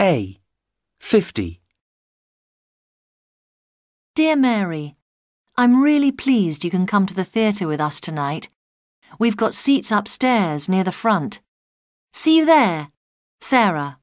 A. 50. Dear Mary, I'm really pleased you can come to the theatre with us tonight. We've got seats upstairs near the front. See you there, Sarah.